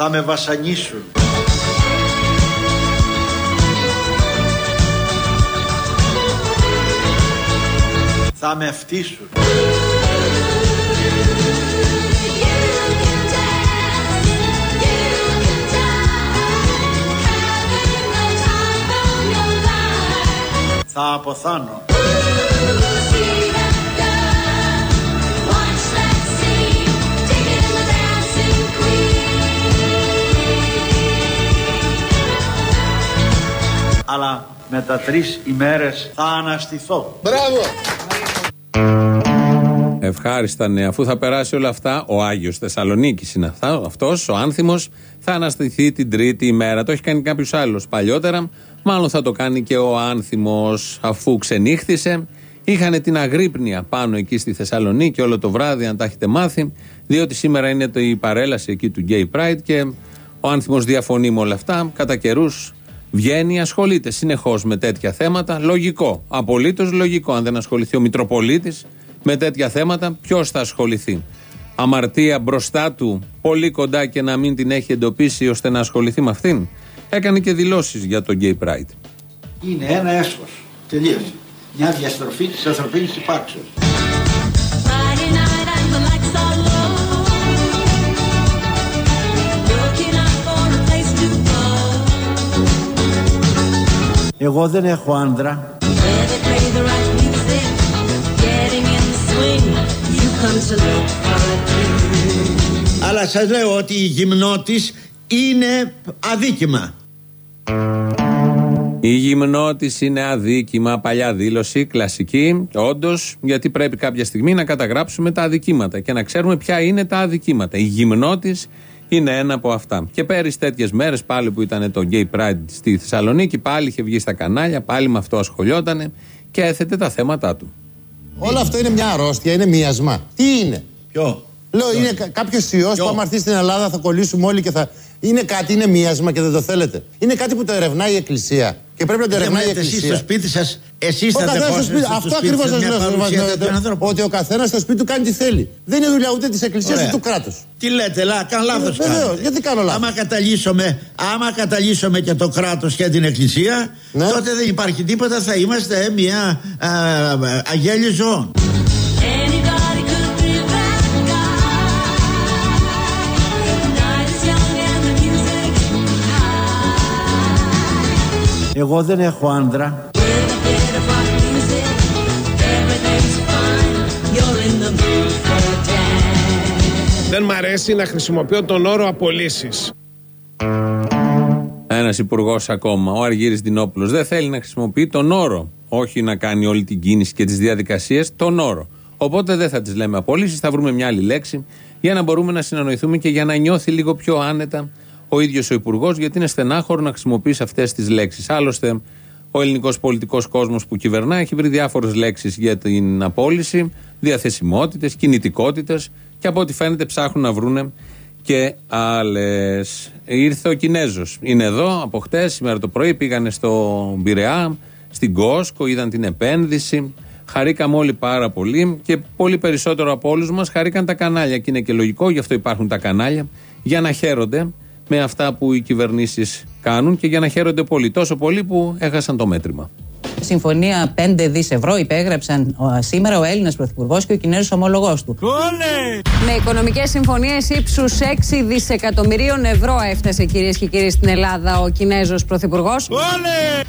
Θα με βασανίσουν. Θα με φτύσουν. Θα αποθάνω. Αλλά μετά τρεις ημέρες θα αναστηθώ. Μπράβο! Ευχάριστα ναι. Αφού θα περάσει όλα αυτά, ο Άγιος Θεσσαλονίκης είναι αυτός, ο άνθιμος, θα αναστηθεί την τρίτη ημέρα. Το έχει κάνει κάποιος άλλος παλιότερα. Μάλλον θα το κάνει και ο άνθιμος, αφού ξενύχθησε. Είχαν την αγρύπνια πάνω εκεί στη Θεσσαλονίκη όλο το βράδυ, αν τα έχετε μάθει, διότι σήμερα είναι το, η παρέλαση εκεί του Gay Pride και ο άνθιμος διαφωνεί με όλα αυτά. Κατά καιρούς βγαίνει, ασχολείται συνεχώς με τέτοια θέματα. Λογικό. Απολύτως λογικό. Αν δεν ασχοληθεί ο Μητροπολίτης με τέτοια θέματα, ποιος θα ασχοληθεί; Αμαρτία μπροστά του, πολύ κοντά και να μην την έχει εντοπίσει ώστε να ασχοληθεί με αυτήν; Έκανε και δηλώσεις για το Gay Pride. Είναι ένα έσχος. Τελείωσε. Μια διαστροφή της ανθρωπίνης υπάρξεως. Εγώ δεν έχω άντρα. Αλλά σας λέω ότι η γυμνότης είναι αδίκημα. Η γυμνότης είναι αδίκημα, παλιά δήλωση, κλασική. Όντως, γιατί πρέπει κάποια στιγμή να καταγράψουμε τα αδικήματα και να ξέρουμε ποια είναι τα αδικήματα. Η γυμνότης είναι ένα από αυτά. Και πέρυσι τέτοιες μέρες, πάλι που ήταν το Gay Pride στη Θεσσαλονίκη, πάλι είχε βγει στα κανάλια, πάλι με αυτό ασχολιότανε και έθετε τα θέματα του. Όλο αυτό είναι μια αρρώστια, είναι μοιασμά. Τι είναι; Ποιο; Λέω, είναι κάποιος ιό που άμα έρθει στην Ελλάδα θα κολλήσουμε όλοι και θα. Είναι κάτι, είναι μίασμα και δεν το θέλετε. Είναι κάτι που το ερευνάει η Εκκλησία. Και πρέπει να το ερευνάει η Εκκλησία. Εσείς στο σπίτι σας, εσεί θα στο σπίτι. Αυτό ακριβώς σας λέω. Ότι ο καθένας στο σπίτι του κάνει τι θέλει. Δεν είναι δουλειά ούτε της Εκκλησίας ούτε του κράτους. Τι λέτε, λά, κάνω λάθος. Βεβαίως, γιατί κάνω λάθος. Άμα καταλύσουμε, άμα καταλύσουμε και το κράτος και την Εκκλησία, ναι. τότε δεν υπάρχει τίποτα. Θα είμαστε μια αγέλη ζώων. Εγώ δεν έχω άντρα. Δεν μ' αρέσει να χρησιμοποιώ τον όρο απολύσεις. Ένας υπουργός ακόμα, ο Αργύρης Δινόπουλος, δεν θέλει να χρησιμοποιεί τον όρο. Όχι να κάνει όλη την κίνηση και τις διαδικασίες, τον όρο. Οπότε δεν θα τις λέμε απολύσεις, θα βρούμε μια άλλη λέξη για να μπορούμε να συνανοηθούμε και για να νιώθει λίγο πιο άνετα ο ίδιος ο Υπουργός, γιατί είναι στενάχωρο να χρησιμοποιήσει αυτές τις λέξεις. Άλλωστε, ο ελληνικός πολιτικός κόσμος που κυβερνά έχει βρει διάφορες λέξεις για την απόλυση, διαθεσιμότητες, κινητικότητες και από ό,τι φαίνεται ψάχνουν να βρούνε και άλλες. Ήρθε ο Κινέζος. Είναι εδώ από χτες, σήμερα το πρωί πήγανε στο Πειραιά, στην Κόσκο, είδαν την επένδυση. Χαρήκαμε όλοι πάρα πολύ και πολύ περισσότερο από όλους μας χαρήκαν τα κανάλια. Και είναι και λογικό, γι' αυτό υπάρχουν τα κανάλια, για να χαίρονται με αυτά που οι κυβερνήσεις κάνουν και για να χαίρονται πολύ. Τόσο πολύ που έχασαν το μέτρημα. Συμφωνία 5 δις ευρώ υπέγραψαν σήμερα ο Έλληνας Πρωθυπουργός και ο Κινέζος ομόλογό του. Κόλε! Με οικονομικές συμφωνίες ύψους 6 δισεκατομμυρίων ευρώ έφτασε κυρίες και κύριοι στην Ελλάδα ο Κινέζος Πρωθυπουργός.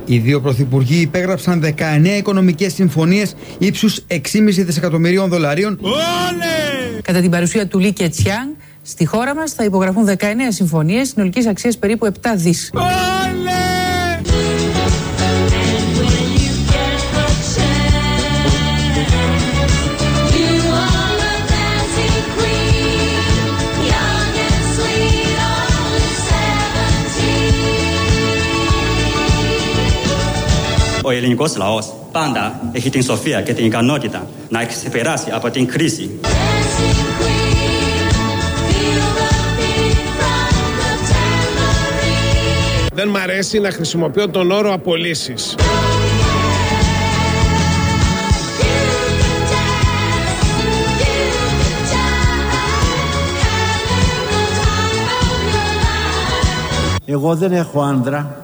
Οι δύο πρωθυπουργοί υπέγραψαν 19 οικονομικές συμφωνίες ύψους 6,5 δισεκατομμυρίων δολαρίων. Κατά την παρουσία του Λί Κετσιάνγκ, Στη χώρα μας θα υπογραφούν 19 συμφωνίες συνολικής αξίας περίπου 7 δις. Ο ελληνικός λαός πάντα έχει την σοφία και την ικανότητα να ξεπεράσει από την κρίση. Δεν μ' αρέσει να χρησιμοποιώ τον όρο απολύσεις. Εγώ δεν έχω άντρα.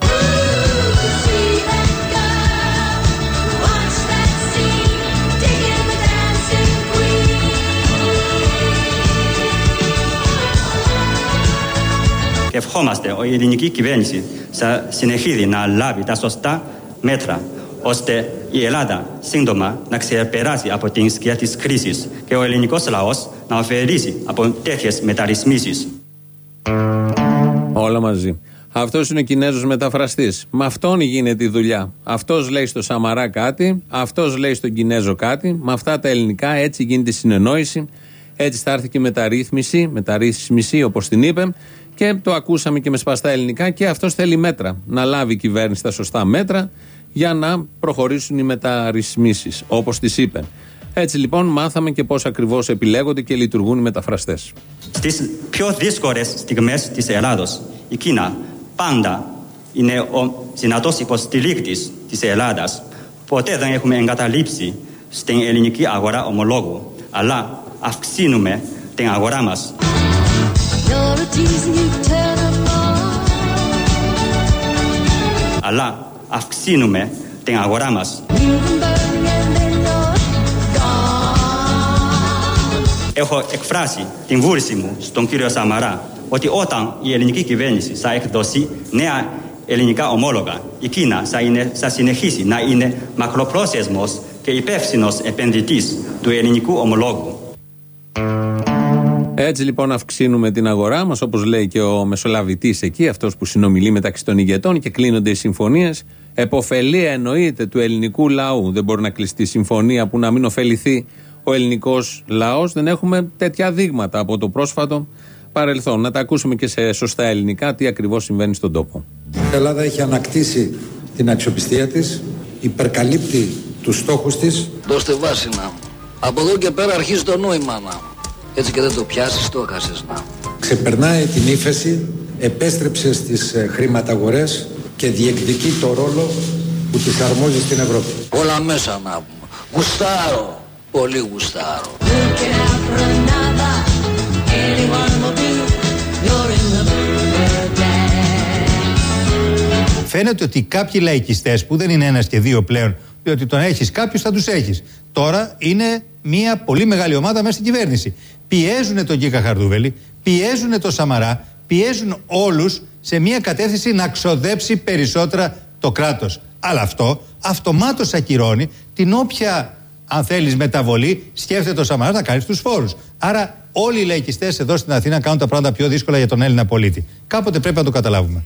Και ευχόμαστε η ελληνική κυβέρνηση θα συνεχίζει να λάβει τα σωστά μέτρα ώστε η Ελλάδα σύντομα να ξεπεράσει από την σκιά της κρίσης και ο ελληνικός λαός να ωφελήσει από τέτοιες μεταρρυθμίσεις. Όλα μαζί. Αυτός είναι ο Κινέζος μεταφραστής. Με αυτόν γίνεται η δουλειά. Αυτός λέει στο Σαμαρά κάτι, αυτός λέει στον Κινέζο κάτι. Με αυτά τα ελληνικά έτσι γίνεται η συνεννόηση. Έτσι θα έρθει και η μεταρρύθμιση, μεταρρύθμιση όπως την είπε. Και το ακούσαμε και με σπαστά ελληνικά. Και αυτός θέλει μέτρα. Να λάβει η κυβέρνηση τα σωστά μέτρα για να προχωρήσουν οι μεταρρυθμίσεις όπως τις είπε. Έτσι λοιπόν μάθαμε και πώς ακριβώς επιλέγονται και λειτουργούν οι μεταφραστές. Στι πιο δύσκολες στιγμές της Ελλάδος, η Κίνα πάντα είναι ο δυνατός υποστηρίκτης της Ελλάδας. Ποτέ δεν έχουμε εγκαταλείψει στην ελληνική αγορά ομολόγου, αλλά αυξήνουμε την αγορά μα. Αλλά αυξήνουμε την αγορά μας. Έχω εκφράσει την βούληση μου στον κύριο Σαμαρά ότι όταν η ελληνική κυβέρνηση θα εκδώσει νέα ελληνικά ομόλογα, η Κίνα θα, είναι, θα συνεχίσει να είναι μακροπρόθεσμος και υπεύθυνος επενδυτής του ελληνικού ομολόγου. Έτσι λοιπόν αυξήνουμε την αγορά μας, όπως λέει και ο Μεσολαβητής εκεί, αυτός που συνομιλεί μεταξύ των ηγετών και κλείνονται οι συμφωνίες. Εποφελία εννοείται του ελληνικού λαού. Δεν μπορεί να κλειστεί συμφωνία που να μην ωφεληθεί ο ελληνικός λαός. Δεν έχουμε τέτοια δείγματα από το πρόσφατο παρελθόν. Να τα ακούσουμε και σε σωστά ελληνικά τι ακριβώς συμβαίνει στον τόπο. Η Ελλάδα έχει ανακτήσει την αξιοπιστία της, υπερκαλύπτει τους στόχους της. Δώστε βάση να Από εδώ και πέρα αρχίζει το νόημα να Έτσι και δεν το πιάσεις, το έχασες να Ξεπερνάει την ύφεση, επέστρεψε στις ε, χρηματαγορές και διεκδικεί το ρόλο που της αρμόζει στην Ευρώπη. Όλα μέσα να πούμε. Γουστάρω. Πολύ γουστάρω. Φαίνεται ότι κάποιοι λαϊκιστές που δεν είναι ένας και δύο πλέον, διότι τον έχεις κάποιους θα τους έχεις. Τώρα είναι μια πολύ μεγάλη ομάδα μέσα στην κυβέρνηση. Πιέζουν τον Κίκα Χαρδούβελη, πιέζουν τον Σαμαρά, πιέζουν όλους σε μια κατεύθυνση να ξοδέψει περισσότερα το κράτος. Αλλά αυτό αυτομάτως ακυρώνει την όποια αν θέλεις μεταβολή, σκέφτεται το Σαμαρά να κάνει του φόρους. Άρα, όλοι οι λαϊκιστές εδώ στην Αθήνα κάνουν τα πράγματα πιο δύσκολα για τον Έλληνα πολίτη. Κάποτε πρέπει να το καταλάβουμε.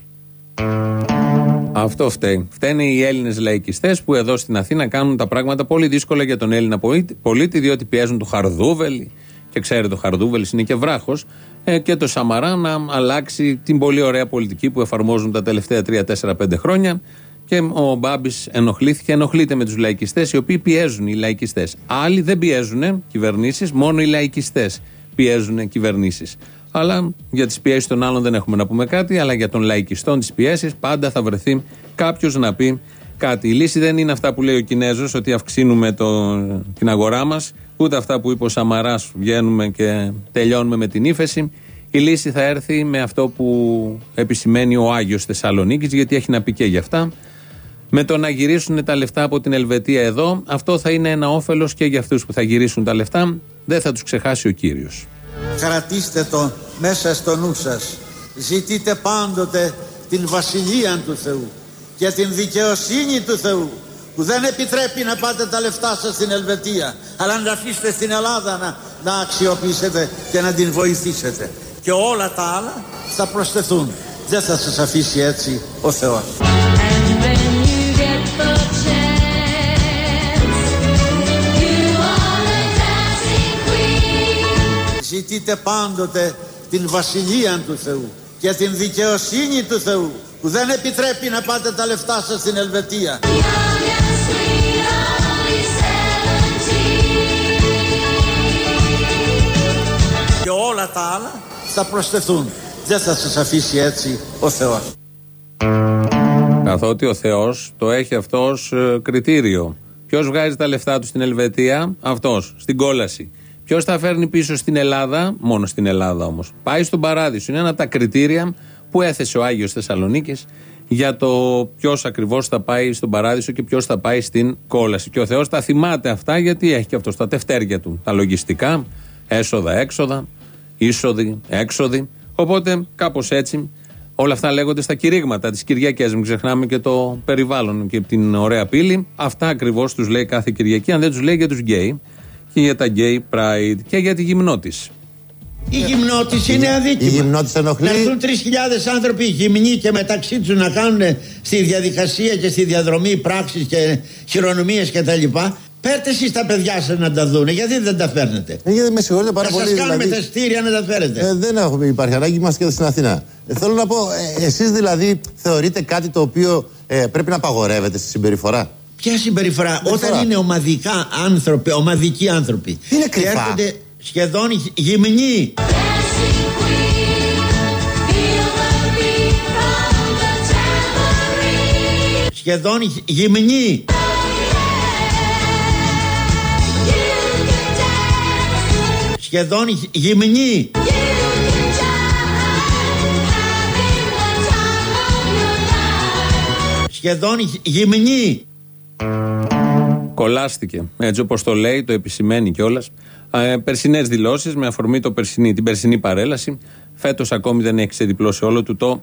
Αυτό φταίει. Φταίνε οι Έλληνες λαϊκιστές που εδώ στην Αθήνα κάνουν τα πράγματα πολύ δύσκολα για τον Έλληνα πολίτη, διότι πιέζουν το Χαρδούβελη. Και ξέρετε, το Χαρδούβελης είναι και βράχος. Ε, και το Σαμαρά να αλλάξει την πολύ ωραία πολιτική που εφαρμόζουν τα τελευταία 3-4-5 χρόνια. Και ο Μπάμπης ενοχλήθηκε, ενοχλείται με τους λαϊκιστές, οι οποίοι πιέζουν οι λαϊκιστές. Άλλοι δεν πιέζουν κυβερνήσεις, μόνο οι λαϊκιστές πιέζουν κυβερνήσεις. Αλλά για τις πιέσεις των άλλων δεν έχουμε να πούμε κάτι, αλλά για των λαϊκιστών τι πιέσει πάντα θα βρεθεί κάποιος να πει κάτι. Η λύση δεν είναι αυτά που λέει ο Κινέζος, ότι αυξήνουμε το, την αγορά μας, ούτε αυτά που είπε ο Σαμαράς, βγαίνουμε και τελειώνουμε με την ύφεση. Η λύση θα έρθει με αυτό που επισημαίνει ο Άγιος Θεσσαλονίκης, γιατί έχει να πει και γι' αυτά. Με το να γυρίσουν τα λεφτά από την Ελβετία εδώ, αυτό θα είναι ένα όφελος και για αυτούς που θα γυρίσουν τα λεφτά. Δεν θα τους ξεχάσει ο κύριος. Κρατήστε το μέσα στο νου σας. Ζητείτε πάντοτε την βασιλεία του Θεού και την δικαιοσύνη του Θεού που δεν επιτρέπει να πάτε τα λεφτά σας στην Ελβετία αλλά να αφήσετε στην Ελλάδα να, να αξιοποιήσετε και να την βοηθήσετε. Και όλα τα άλλα θα προσθεθούν. Δεν θα σας αφήσει έτσι ο Θεός Ζητείτε πάντοτε την βασιλεία του Θεού και την δικαιοσύνη του Θεού που δεν επιτρέπει να πάτε τα λεφτά σας στην Ελβετία. Και όλα τα άλλα θα προσθεθούν. Δεν θα σας αφήσει έτσι ο Θεός. Καθότι ο Θεός το έχει αυτό ως ε, κριτήριο. Ποιος βγάζει τα λεφτά του στην Ελβετία, αυτός, στην κόλαση. Ποιος θα φέρνει πίσω στην Ελλάδα, μόνο στην Ελλάδα όμως. Πάει στον παράδεισο. Είναι ένα από τα κριτήρια που έθεσε ο Άγιος Θεσσαλονίκης για το ποιος ακριβώς θα πάει στον παράδεισο και ποιος θα πάει στην κόλαση. Και ο Θεός τα θυμάται αυτά γιατί έχει και αυτό στα τευτέρια του. Τα λογιστικά, έσοδα, έξοδα, είσοδοι, έξοδοι. Οπότε κάπως έτσι όλα αυτά λέγονται στα κηρύγματα της Κυριακής. Μην ξεχνάμε και το περιβάλλον και την ωραία πύλη. Αυτά ακριβώς τους λέει κάθε Κυριακή, αν δεν τους λέει για τους γκέι και για τα gay pride και για τη γυμνότηση. Η γυμνότηση είναι αδίκημα. Η γυμνότηση ενοχλεί. Να έρθουν 3.000 άνθρωποι γυμνοί και μεταξύ τους να κάνουν στη διαδικασία και στη διαδρομή πράξεις και χειρονομίες κτλ. Πέρτε εσείς τα παιδιά σας να τα δουν, γιατί δεν τα φέρνετε; Ε, γιατί με συγχωρείτε πάρα θα πολύ. Σας κάνουμε δηλαδή, τα στήρια να τα φέρετε. Ε, δεν έχουμε, υπάρχει ανάγκη, είμαστε και εδώ στην Αθήνα. Ε, θέλω να πω, ε, εσείς δηλαδή θεωρείτε κάτι το οποίο ε, πρέπει να απαγορεύεται στη συμπεριφορά; Ποια συμπεριφορά, όταν είναι ομαδικά άνθρωποι, ομαδικοί άνθρωποι. Είναι και κρυφά. έρχονται σχεδόν γυμνοί. Σχεδόν γυμνοί. Σχεδόν γυμνοί. Σχεδόν γυμνοί. Κολλάστηκε. Έτσι όπως το λέει, το επισημαίνει κιόλας. Ε, Περσινές δηλώσεις με αφορμή το περσινή, την περσινή παρέλαση. Φέτος ακόμη δεν έχει ξεδιπλώσει όλο του το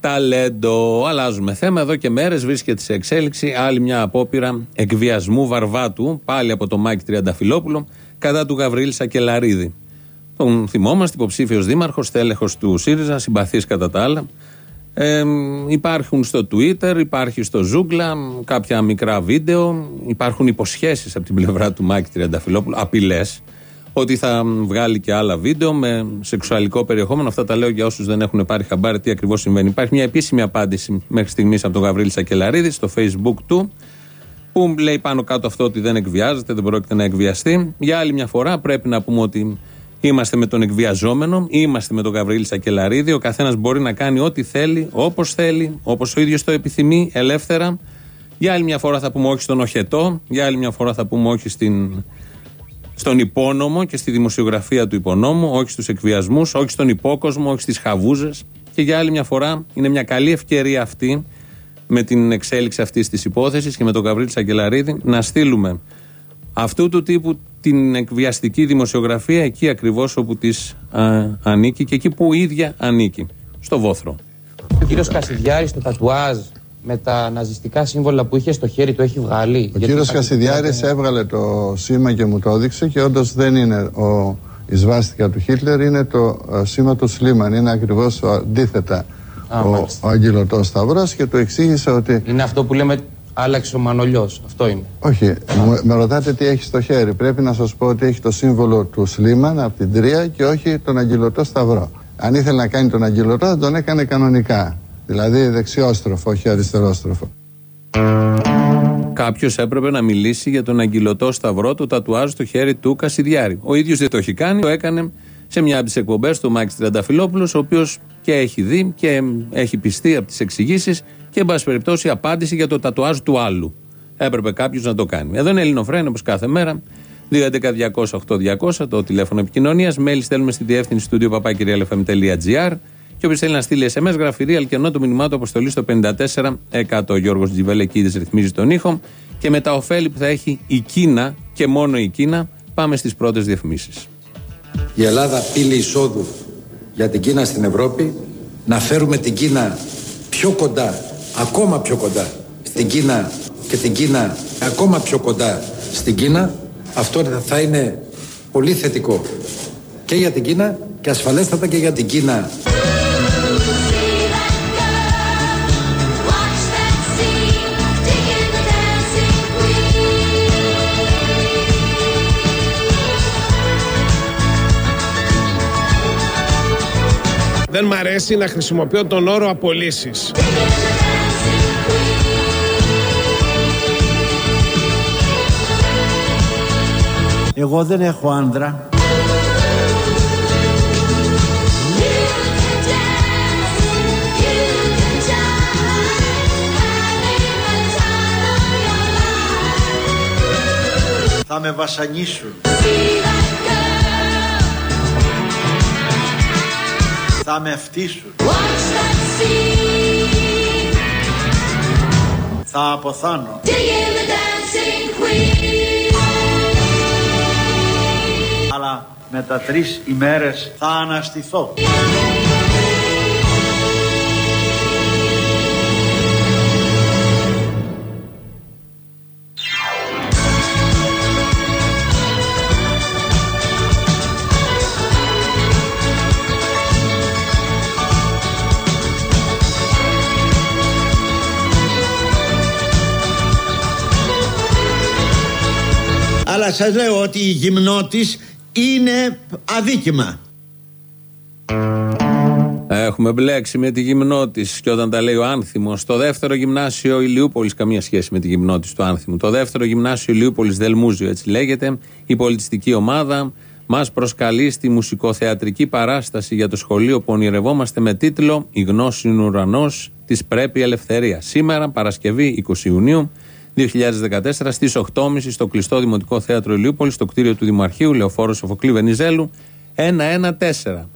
ταλέντο. Αλλάζουμε θέμα. Εδώ και μέρες βρίσκεται σε εξέλιξη άλλη μια απόπειρα εκβιασμού βαρβάτου, πάλι από το Μάκη Τριανταφυλόπουλο, κατά του Γαβρίλ Σακελαρίδη. Τον θυμόμαστε, υποψήφιος δήμαρχος, τέλεχο του ΣΥΡΙΖΑ, συμπαθής κατά τα άλλα. Ε, υπάρχουν στο Twitter, υπάρχει στο Ζούγκλα κάποια μικρά βίντεο. Υπάρχουν υποσχέσεις από την πλευρά του Μάκη Τριανταφυλόπουλου, απειλές, ότι θα βγάλει και άλλα βίντεο με σεξουαλικό περιεχόμενο. Αυτά τα λέω για όσους δεν έχουν πάρει χαμπάρι τι ακριβώς συμβαίνει. Υπάρχει μια επίσημη απάντηση μέχρι στιγμής από τον Γαβρίλη Σακελαρίδη στο Facebook του, που λέει πάνω κάτω αυτό ότι δεν εκβιάζεται, δεν πρόκειται να εκβιαστεί. Για άλλη μια φορά πρέπει να πούμε ότι Είμαστε με τον εκβιαζόμενο, είμαστε με τον Γαβρίλη Σακελαρίδη. Ο καθένας μπορεί να κάνει ό,τι θέλει, όπως θέλει, όπως ο ίδιος το επιθυμεί, ελεύθερα. Για άλλη μια φορά θα πούμε όχι στον οχετό, για άλλη μια φορά θα πούμε όχι στην, στον υπόνομο και στη δημοσιογραφία του υπονόμου, όχι στους εκβιασμούς, όχι στον υπόκοσμο, όχι στις χαβούζες. Και για άλλη μια φορά είναι μια καλή ευκαιρία αυτή με την εξέλιξη αυτής της υπόθεσης και με τον Γαβρίλη Σακελαρίδη να στείλουμε αυτού του τύπου την εκβιαστική δημοσιογραφία εκεί ακριβώς όπου της α, ανήκει και εκεί που ίδια ανήκει, στο Βόθρο. Ο κύριος Κασιδιάρης το τατουάζ με τα ναζιστικά σύμβολα που είχε στο χέρι του έχει βγάλει; Ο κύριος Κασιδιάρης έβγαλε το σήμα και μου το έδειξε και όντως δεν είναι ο, η σβάστηκα του Χίτλερ, είναι το ε, σήμα του Σλίμαν. Είναι ακριβώς ο- αντίθετα Α, ο, μάλιστα. ο αγγελωτός σταυρός και του εξήγησα ότι Είναι αυτό που λέμε άλλαξε ο Μανολιός. Αυτό είναι. όχι, μου- με ρωτάτε τι έχει στο χέρι. Πρέπει να σας πω ότι έχει το σύμβολο του Σλίμαν από την Τρία και όχι τον αγγελωτό σταυρό. Αν ήθελε να κάνει τον αγγελωτό θα τον έκανε κανονικά. Δηλαδή δεξιόστροφο, όχι αριστερόστροφο. Κάποιος έπρεπε να μιλήσει για τον αγγυλωτό σταυρό του τατουάζ στο χέρι του Κασιδιάρη. Ο ίδιος δεν το έχει κάνει, το έκανε σε μια από τις εκπομπές του Μάκης Τριανταφυλόπουλο, ο οποίος και έχει δει και έχει πιστεί από τις εξηγήσεις και, εν πάση περιπτώσει, απάντηση για το τατουάζ του άλλου. Έπρεπε κάποιος να το κάνει. Εδώ είναι Ελληνοφρένο όπως κάθε μέρα. 2.11.208.200 το τηλέφωνο επικοινωνίας. Μέλη στέλνουμε στη διεύθυνση του papakirialfm.gr και όποιο θέλει να στείλει SMS, γραφειρή, αλκενό το μηνυμά του αποστολής στο 54%. Ο Γιώργος Τζιβελεκίδης ρυθμίζει τον ήχο. Και με τα ωφέλη που θα έχει η Κίνα και μόνο η Κίνα, πάμε στις πρώτες διαφημίσεις. Η Ελλάδα πύλη εισόδου για την Κίνα στην Ευρώπη, να φέρουμε την Κίνα πιο κοντά, ακόμα πιο κοντά στην Κίνα και την Κίνα ακόμα πιο κοντά στην Κίνα, αυτό θα είναι πολύ θετικό και για την Κίνα και ασφαλέστατα και για την Κίνα. Δεν μ' αρέσει να χρησιμοποιώ τον όρο απολύσεις. Εγώ δεν έχω άντρα. Θα με βασανίσουν. Θα με φτύσουν. Θα αποθάνω. Αλλά μετά τρεις ημέρες θα αναστηθώ. Αλλά σας λέω ότι η γυμνότης είναι αδίκημα. Έχουμε μπλέξει με τη γυμνότη και όταν τα λέει ο Άνθιμος. Το δεύτερο γυμνάσιο Ηλιούπολης, καμία σχέση με τη γυμνότη του Άνθιμου. Το δεύτερο γυμνάσιο Ηλιούπολης Δελμούζιο, έτσι λέγεται. Η πολιτιστική ομάδα μας προσκαλεί στη μουσικοθεατρική παράσταση για το σχολείο που ονειρευόμαστε με τίτλο Η γνώση είναι ουρανός της πρέπει ελευθερίας. Σήμερα, Παρασκευή 20 Ιουνίου 2014, στις 8.30 στο κλειστό Δημοτικό Θέατρο Ηλιούπολης, στο κτίριο του Δημαρχείου Λεωφόρος Σοφοκλή Βενιζέλου, 114.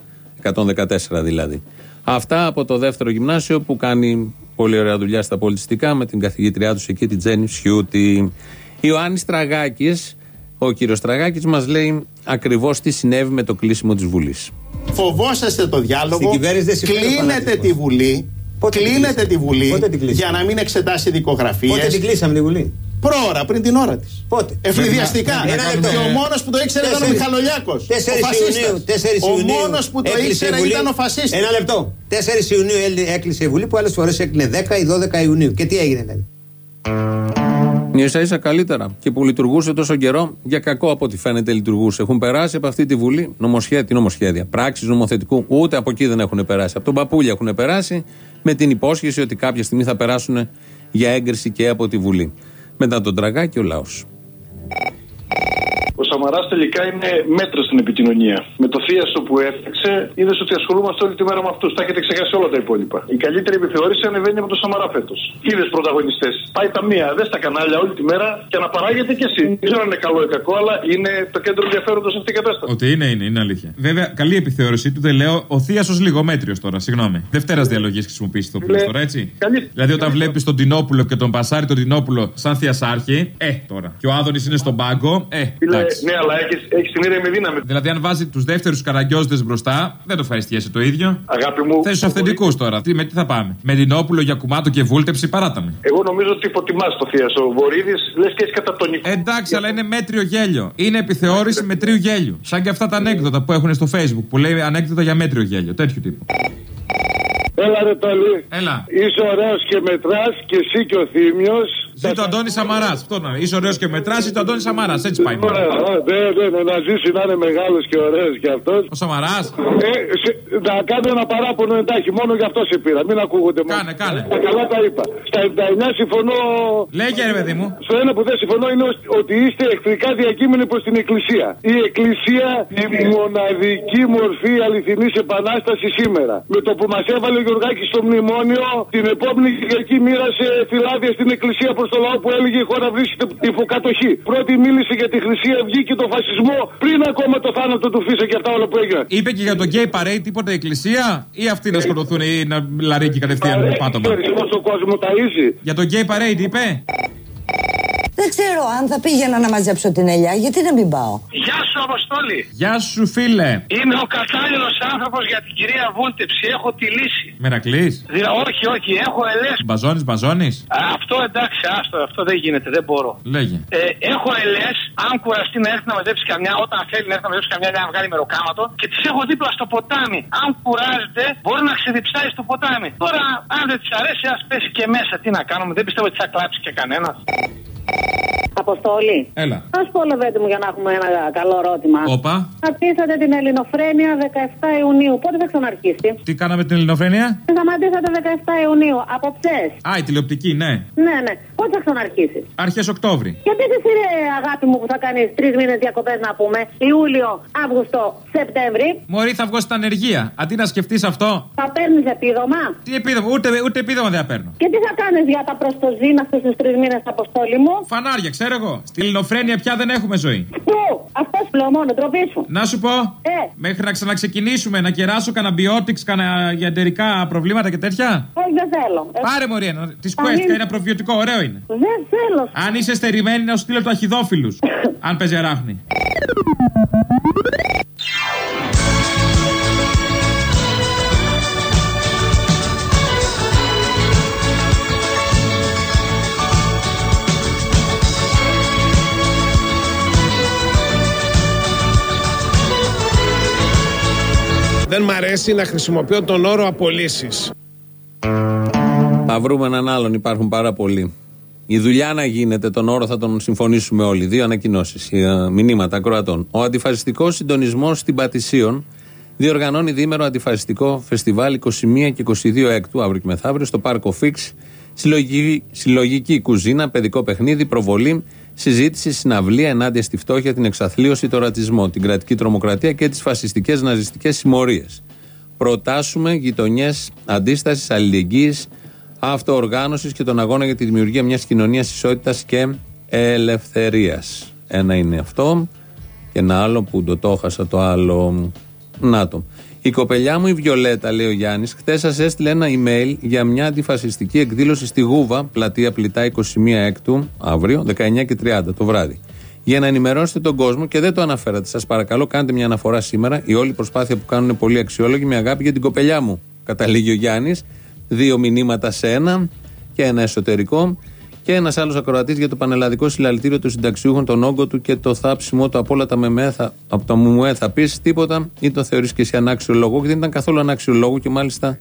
114 δηλαδή. Αυτά από το δεύτερο γυμνάσιο που κάνει πολύ ωραία δουλειά στα πολιτιστικά με την καθηγήτριά τους εκεί, την Τζέννη Σιούτη. Ιωάννης Τραγάκης, ο κύριος Τραγάκης, μας λέει ακριβώς τι συνέβη με το κλείσιμο της Βουλής. Φοβόσαστε το διάλογο, κλείνετε τη Βουλή. Πότε κλείνετε τη Βουλή για να μην εξετάσει δικογραφίες. Πότε την κλείσαμε τη Βουλή; Πρόωρα, πριν την ώρα της. Πότε; Ευνηδιαστικά. Και ο μόνος που το ήξερε ήταν ο Μιχαλολιάκος. 4 Ιουνίου. 4 ο μόνος που το ήξερε ήταν ο φασίστη. Ένα λεπτό. 4 Ιουνίου έκλεισε η Βουλή που άλλες φορές έκλεινε 10 ή 12 Ιουνίου. Και τι έγινε δηλαδή; Σα ίσα καλύτερα και που λειτουργούσε τόσο καιρό, για κακό από ό,τι φαίνεται λειτουργούσε. Έχουν περάσει από αυτή τη Βουλή νομοσχέδια, τι νομοσχέδια, πράξεις νομοθετικού, ούτε από εκεί δεν έχουν περάσει. Από τον Παπούλια έχουν περάσει με την υπόσχεση ότι κάποια στιγμή θα περάσουν για έγκριση και από τη Βουλή. Μετά τον τραγάκι ο λαός. Ο Σαμαράς τελικά είναι μέτρος στην επικοινωνία. Με το θίαστο που έφτιαξε, είδες ότι ασχολούμαστε όλη τη μέρα με αυτούς. Τα έχετε ξεχάσει όλα τα υπόλοιπα. Η καλύτερη επιθεώρηση ανεβαίνει από το Σαμαρά φέτος. Είδες πρωταγωνιστές. Πάει τα μία, δες στα κανάλια όλη τη μέρα και αναπαράγεται και εσύ. Δεν ξέρω αν είναι καλό ή κακό, αλλά είναι το κέντρο ενδιαφέροντος αυτή η κατάσταση. Ότι είναι, είναι, είναι αλήθεια. Βέβαια, καλή επιθεώρησή του δεν λέω ο θίασο λιγομέτριο τώρα, συγγνώμη. Δευτέρας διαλογής χρησιμοποιήσει το πλήρω τώρα, έτσι. Καλή. Δηλαδή, όταν βλέπεις τον Τινόπουλο και τον Πασάρι τον Τινόπουλο σαν θειασάρχη, ε τώρα. Και ο Άδωνης είναι στον πάγκο, ε. Ναι, αλλά έχει έχεις την ίδια με δύναμη. Δηλαδή, αν βάζει τους δεύτερους καραγκιόζδε μπροστά, δεν το ευχαριστιέσαι το ίδιο. Αγάπη μου. Θες τους αυθεντικούς τώρα. Τι, με τι θα πάμε; Με Τινόπουλο για κουμάτο και βούλτεψη παράταμε. Εγώ νομίζω ότι υποτιμάς το θίασο. Ο Βορύδης λες και έχει κατατονικό. Εντάξει, αλλά είναι μέτριο γέλιο. Είναι επιθεώρηση μετρίου γέλιου. Σαν και αυτά τα ανέκδοτα που έχουν στο facebook που λέει ανέκδοτα για μέτριο γέλιο. Τέτοιου τύπου. Έλα ρε Τολί. Έλα. Είσαι ωραίος και μετράς και εσύ και ο Θήμιος. Ζει το Αντώνης Σαμαράς. Αυτό να Είσαι ωραίος και μετράς ή το Αντώνης Σαμαράς. Έτσι πάει. Ωραία, ναι, ναι, ναι, να ζήσει να είναι μεγάλος και ωραίος κι αυτός. Ο Σαμαράς. Ε, σε, να κάνω ένα παράπονο εντάχει, μόνο γι' αυτό σε πήρα. Μην ακούγονται μόνο. Κάνε, κάνε. Τα καλά τα είπα. Στα 79 συμφωνώ. Λέγε ρε παιδί μου. Στο ένα που δεν συμφωνώ είναι ότι είστε εχθρικά διακείμενοι προς την Εκκλησία. Η Εκκλησία η μοναδική μορφή αληθινής επανάστασης σήμερα. Με το που μας έβαλε ο Γιωργάκης στο μνημόνιο, την επόμενη Κυριακή μοίρασε φυλάδια στην Εκκλησία προς το λαό που έλεγε η χώρα βρίσκεται υποκατοχή. Πρώτη μίλησε για τη Χρυσή Αυγή και τον φασισμό πριν ακόμα το θάνατο του Φίσα και αυτά όλα που έγιναν. Είπε και για τον γκέι παρέι τίποτα η Εκκλησία ή αυτοί να σκοτωθούν ή να λαρίκει κατευθείαν με πάτωμα; κόσμο ταΐζει. Για τον γκέι παρέι τι είπε; Δεν ξέρω αν θα πήγαινα να μαζέψω την ελιά, γιατί να μην πάω. Γεια σου, Αποστόλη. Γεια σου, φίλε. Είμαι ο κατάλληλος άνθρωπος για την κυρία Βούλτεψη. Έχω τη λύση. Μερακλής. Δηλαδή, όχι, όχι, έχω ελέ. Μπαζόνι, μπαζόνι. Αυτό εντάξει, άστο, αυτό δεν γίνεται, δεν μπορώ. Λέγε. Ε, έχω ελέ, αν κουραστεί να έρθει να μαζέψει καμιά, όταν θέλει να έρθει να μαζέψει καμιά, να βγάλει μεροκάματο και τις έχω δίπλα στο ποτάμι. Αν κουράζεται, μπορεί να ξεδιψάει στο ποτάμι. Τώρα, αν δεν της αρέσει, ας πέσει και μέσα. Τι να κάνουμε, δεν πιστεύω ότι θα κλάψει και κανένας. Αποστόλη. Έλα. Α πω, Λεβέντη μου, για να έχουμε ένα καλό ερώτημα. Όπα. Σταματήσατε την Ελληνοφρένεια 17 Ιουνίου. Πότε θα ξαναρχίσει; Τι κάναμε την Ελληνοφρένεια; Σταματήσατε 17 Ιουνίου. Από χθε. Α, η τηλεοπτική, ναι. Ναι, ναι. Πότε θα ξαναρχίσει; Αρχές Οκτώβρη. Γιατί εσύ, ρε, αγάπη μου, που θα κάνεις τρεις μήνες διακοπές να πούμε. Ιούλιο, Αύγουστο, Σεπτέμβρη; Μωρή θα βγω στην ανεργία. Αντί να σκεφτείς αυτό. Θα παίρνεις επίδομα; Τι επίδομα, ούτε, ούτε επίδομα δεν παίρνω. Και τι θα κάνεις για τα προστοζήν αυτού του τρεις μήνες, Αποστόλη μου; Φανάρια, ξέρω εγώ. Στη Ελληνοφρένεια πια δεν έχουμε ζωή. Πού, αυτός Πλωμόνο, τροπή σου. Να σου πω, Ε. μέχρι να ξαναξεκινήσουμε, να κεράσω κανένα μπιότιξ, κανένα για εντερικά προβλήματα και τέτοια. Όχι, δεν θέλω. Ε, Πάρε μωρή ένα, τη Αν Quest, είναι- ένα προβιωτικό, ωραίο είναι. Δεν θέλω. Αν είσαι στερημένη, να σου στείλω το αχυδόφιλου. αν παίζει Δεν μ' αρέσει να χρησιμοποιώ τον όρο απολύσεις. Θα βρούμε έναν άλλον, υπάρχουν πάρα πολλοί. Η δουλειά να γίνεται, τον όρο θα τον συμφωνήσουμε όλοι. Δύο ανακοινώσεις, μηνύματα ακροατών. Ο αντιφασιστικός συντονισμός στην Πατησίων διοργανώνει διήμερο αντιφασιστικό φεστιβάλ 21 και 22 έκτου, αύριο και μεθαύριο, στο Πάρκο Φίξ. Συλλογική, συλλογική κουζίνα, παιδικό παιχνίδι, προβολή, συζήτηση, συναυλία ενάντια στη φτώχεια, την εξαθλίωση, το ρατσισμό, την κρατική τρομοκρατία και τις φασιστικές ναζιστικές συμμορίες. Προτάσουμε γειτονιές αντίστασης, αλληλεγγύης, αυτοοργάνωσης και τον αγώνα για τη δημιουργία μιας κοινωνίας ισότητας και ελευθερίας. Ένα είναι αυτό. Και ένα άλλο που το το έχασα το άλλο. Να το. Η κοπελιά μου η Βιολέτα, λέει ο Γιάννης, χθε σας έστειλε ένα email για μια αντιφασιστική εκδήλωση στη Γούβα, πλατεία Πλητά 21 Έκτου, αύριο, 19 και 30 το βράδυ. Για να ενημερώσετε τον κόσμο και δεν το αναφέρατε. Σας παρακαλώ, κάντε μια αναφορά σήμερα. Η όλη προσπάθεια που κάνουν είναι πολύ αξιόλογη. Με αγάπη για την κοπελιά μου. Καταλήγει ο Γιάννης. Δύο μηνύματα σε ένα και ένα εσωτερικό. Και ένας άλλος ακροατής για το πανελλαδικό συλλαλητήριο των συνταξιούχων, τον όγκο του και το θάψιμο του από όλα τα μεμέ. Θα, από τα μουμουέ θα πει τίποτα ή το θεωρείς και εσύ ανάξιο λόγο. Και δεν ήταν καθόλου ανάξιο λόγο και μάλιστα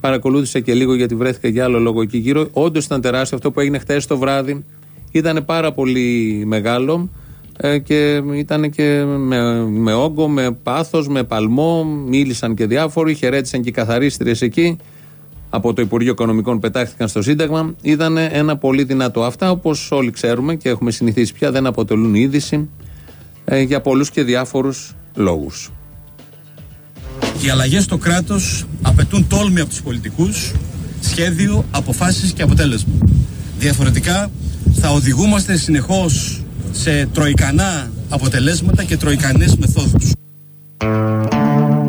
παρακολούθησα και λίγο γιατί βρέθηκα για άλλο λόγο εκεί γύρω. Όντως ήταν τεράστιο αυτό που έγινε χθες το βράδυ. Ήταν πάρα πολύ μεγάλο ε, και ήταν και με, με όγκο, με πάθος, με παλμό. Μίλησαν και διάφοροι, χαιρέτησαν και οι καθαρίστριες εκεί. Από το Υπουργείο Οικονομικών πετάχτηκαν στο Σύνταγμα. Ήταν ένα πολύ δυνατό. Αυτά, όπως όλοι ξέρουμε και έχουμε συνηθίσει πια, δεν αποτελούν είδηση ε, για πολλούς και διάφορους λόγους. Οι αλλαγές στο κράτος απαιτούν τόλμη από τους πολιτικούς, σχέδιο, αποφάσεις και αποτέλεσμα. Διαφορετικά θα οδηγούμαστε συνεχώς σε τροικανά αποτελέσματα και τροικανές μεθόδους.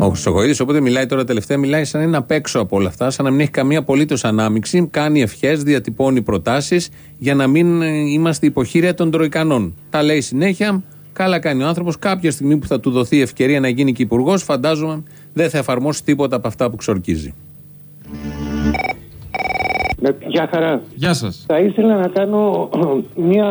Ο Χρυσοκοίδης, όποτε μιλάει τώρα τελευταία, μιλάει σαν να είναι απ' έξω από όλα αυτά, σαν να μην έχει καμία απολύτως ανάμειξη. Κάνει ευχές, διατυπώνει προτάσεις για να μην ε, είμαστε υποχείρια των τροικανών. Τα λέει συνέχεια. Καλά κάνει ο άνθρωπος. Κάποια στιγμή που θα του δοθεί η ευκαιρία να γίνει και υπουργός, φαντάζομαι δεν θα εφαρμόσει τίποτα από αυτά που ξορκίζει. Ναι, Γεια χαρά. Γεια σας. Θα ήθελα να κάνω μια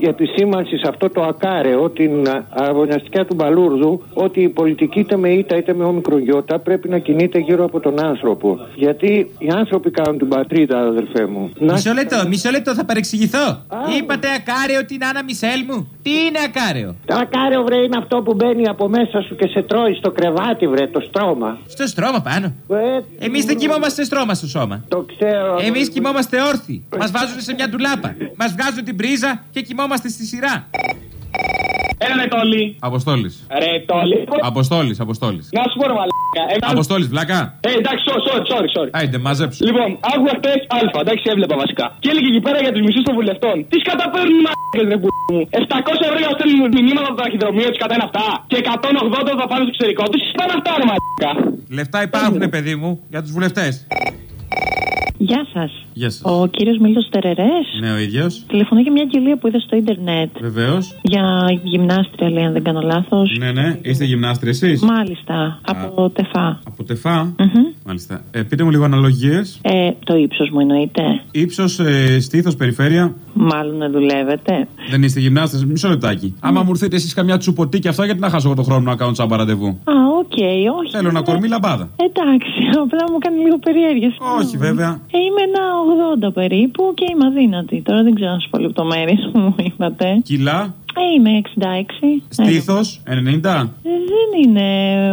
επισήμανση σε αυτό το ακάρεο, την αγωνιστικά του Μπαλούρδου, ότι η πολιτική είτε με ήττα είτε με όμικρογιώτα πρέπει να κινείται γύρω από τον άνθρωπο. Γιατί οι άνθρωποι κάνουν την πατρίδα, αδερφέ μου. Να... Μισό λεπτό, μισό λεπτό, θα παρεξηγηθώ. Είπατε ακάρεο την Άννα Μισελ μου; Τι είναι ακάρεο; Το ακάρεο, βρε, είναι αυτό που μπαίνει από μέσα σου και σε τρώει στο κρεβάτι, βρε, το στρώμα. Στο στρώμα πάνω. Ε, Εμείς δεν κοιμόμαστε στρώμα στο σώμα. Το ξέρω. Εμείς κοιμόμαστε όρθιοι. Μας βάζουν σε μια ντουλάπα. Μας βγάζουν την πρίζα και κοιμόμαστε στη σειρά. Έλα ρε τόλι. Αποστόλης. Ρε τόλι. Αποστόλης, αποστόλης. Να σου πω ρε μαλάκα. Ε, Αποστόλης, βλακά. Ε, εντάξει, sorry, sorry, sorry. Άιντε, μαζέψου. Λοιπόν, άκουγα χτε Α, εντάξει, έβλεπα βασικά. Και έλεγε εκεί πέρα για τους μισούς των βουλευτών. Τις καταπαίρνουν οι μαλάκες, ρε που μου. 700 ευρώ για να στέλνουν μηνύματα από το ταχυδρομείο, τους κατά είναι αυτά. Και 180 θα πάνε στο εξωτερικό. Τι πάνε αυτά, ρε μαλάκα. Λεφτά υπάρχουν, παιδί μου, για τους βουλευτές. Γεια σας. Γεια σας. Ο κύριος Μίλτος Τερερές. Ναι, ο ίδιος. Τηλεφωνώ για μια αγγελία που είδα στο ίντερνετ. Βεβαίως. Για γυμνάστρια, λέει, αν δεν κάνω λάθος. Ναι, ναι. Είστε γυμνάστρια εσείς; Μάλιστα. Από ΤΕΦΑΑ. Από ΤΕΦΑΑ. Μάλιστα. Ε, πείτε μου λίγο αναλογίες. Ε, το ύψος μου εννοείται. Ύψος, ε, στήθος, περιφέρεια. Μάλλον να δουλεύετε. Δεν είστε γυμνάστε. Μισό λεπτάκι. Άμα μου έρθετε εσείς καμιά τσουπωτή και αυτά, γιατί να χάσω εγώ το χρόνο να κάνω τσάμπα ραντεβού; Α, οκ, όχι. Θέλω να κορμί λαμπάδα. Εντάξει, απλά μου κάνει λίγο περίεργες. Όχι, βέβαια. Ε, είμαι ένα 80 περίπου και είμαι αδύνατη. Τώρα δεν ξέρω να σου πω λεπτομέρειες που μου είπατε. Κιλά; Ε, είμαι 66. Στήθος, 90. Ε, δεν είναι ε,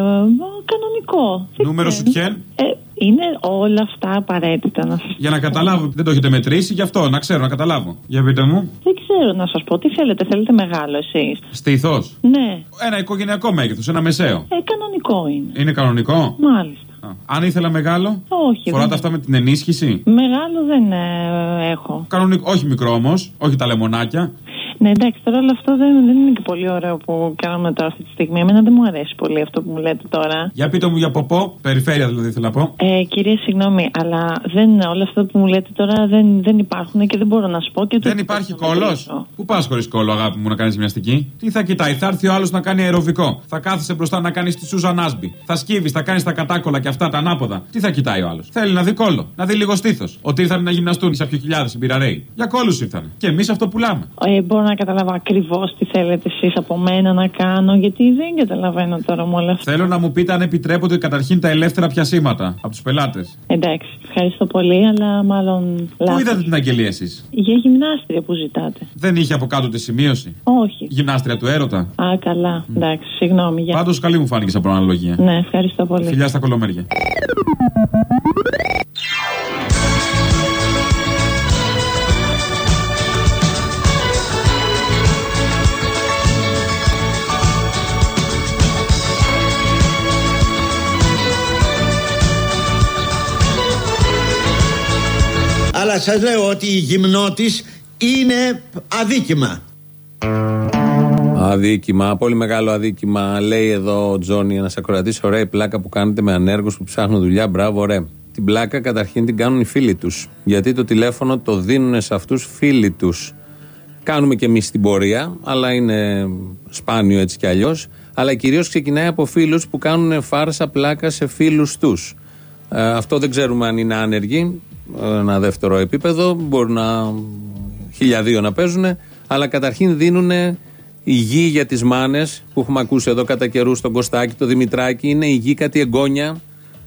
κανονικό. Νούμερο σουτιέν. Ε, είναι όλα αυτά απαραίτητα να σας Για να καταλάβω, δεν το έχετε μετρήσει, γι' αυτό να ξέρω, να καταλάβω. Για πείτε μου. Δεν ξέρω να σας πω. Τι θέλετε, θέλετε μεγάλο εσείς; Στήθος. Ναι, Ένα οικογενειακό μέγεθος, ένα μεσαίο. ε, κανονικό είναι. Είναι κανονικό; Μάλιστα. Α, Αν ήθελα μεγάλο. Όχι. Φοράτε δεν- αυτά με την ενίσχυση; Μεγάλο δεν ε, έχω. Κανονικό, όχι μικρό όμως, όχι τα λεμονάκια. Ναι, εντάξει, τώρα όλο αυτό δεν, δεν είναι και πολύ ωραίο που κάνουμε τώρα αυτή τη στιγμή. Εμένα δεν μου αρέσει πολύ αυτό που μου λέτε τώρα. Για πείτε μου για ποπό, περιφέρεια δηλαδή θέλω να πω. Ε, κυρία, συγγνώμη, αλλά δεν, όλα αυτά που μου λέτε τώρα δεν, δεν υπάρχουν και δεν μπορώ να σου πω. Και δεν υπάρχει κόλος; Πού πας χωρίς κόλο, αγάπη μου, να κάνεις μυαστική. Τι θα κοιτάει, θα έρθει ο άλλος να κάνει αεροβικό. Θα κάθεσαι μπροστά να κάνεις τη Σούζαν Άσμπι. Θα σκύβεις, θα κάνεις τα κατάκολα και αυτά τα ανάποδα. Τι θα κοιτάει ο άλλος; Θέλει να δει κόλο, να δει λίγο στήθος. Ότι ήρθαν να γυμναστούν οι σαπιοχιλιάδε οι πειραρέοι. Για κόλου ήρθαν. Και εμείς αυτό πουλάμε. Ε, μπορώ να καταλάβω ακριβώς τι θέλετε εσείς από μένα να κάνω, γιατί δεν καταλαβαίνω τώρα με όλα αυτά. Θέλω να μου πείτε αν επιτρέπονται καταρχήν τα ελεύθερα πιασίματα από τους πελάτες. Εντάξει, ευχαριστώ πολύ, αλλά μάλλον. Πού είδατε την αγγελία εσείς; Για γυμνάστρια που ζητάτε. Δεν είχε από κάτω τη σημείωση; Όχι. Γυμνάστρια του έρωτα; Α, καλά. Εντάξει, συγγνώμη. Για... Πάντως καλή μου φάνηκες σαν προαναλογία. Ναι, ευχαριστώ πολύ. Φιλιά στα κολομέρια. Αλλά σας λέω ότι η γυμνότης είναι αδίκημα. Αδίκημα, πολύ μεγάλο αδίκημα. Λέει εδώ ο Τζόνι, ένας ακροατής, ωραία η πλάκα που κάνετε με ανέργους που ψάχνουν δουλειά. Μπράβο, ωραία. Την πλάκα καταρχήν την κάνουν οι φίλοι τους. Γιατί το τηλέφωνο το δίνουν σε αυτούς φίλοι τους. Κάνουμε και εμείς την πορεία, αλλά είναι σπάνιο έτσι κι αλλιώς. Αλλά κυρίως ξεκινάει από φίλους που κάνουν φάρσα πλάκα σε φίλους τους. Ε, αυτό δεν ξέρουμε αν είναι άνεργοι. Ένα δεύτερο επίπεδο. Μπορεί να χιλιαδίο να παίζουν. Αλλά καταρχήν δίνουν η γη για τις μάνες που έχουμε ακούσει εδώ κατά καιρού στον Κωστάκη, το Δημητράκη. Είναι η γη κάτι εγγόνια,